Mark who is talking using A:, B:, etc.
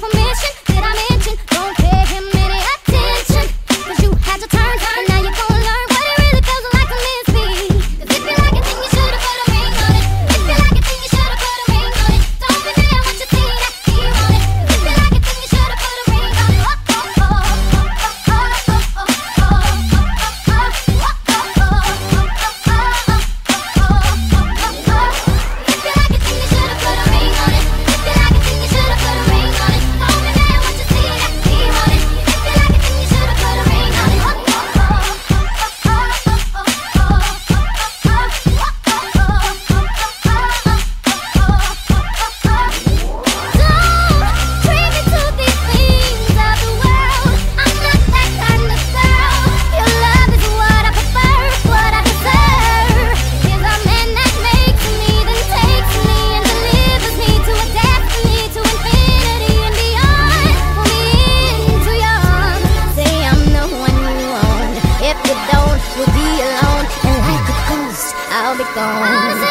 A: permission Gone.